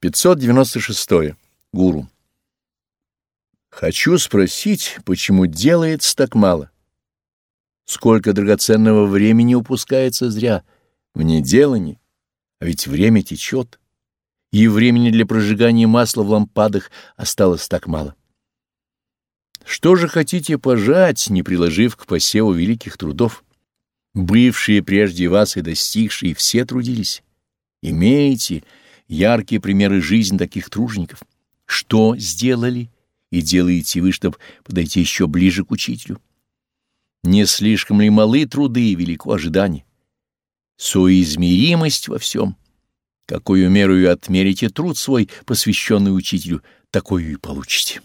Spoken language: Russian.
596. Гуру. Хочу спросить, почему делается так мало? Сколько драгоценного времени упускается зря в неделании, а ведь время течет, и времени для прожигания масла в лампадах осталось так мало. Что же хотите пожать, не приложив к посеву великих трудов? Бывшие прежде вас и достигшие все трудились. Имеете яркие примеры жизни таких тружеников. Что сделали и делаете вы, чтобы подойти еще ближе к учителю? Не слишком ли малы труды и велико ожидание? Соизмеримость во всем. Какую меру и отмерите труд свой, посвященный учителю, такую и получите.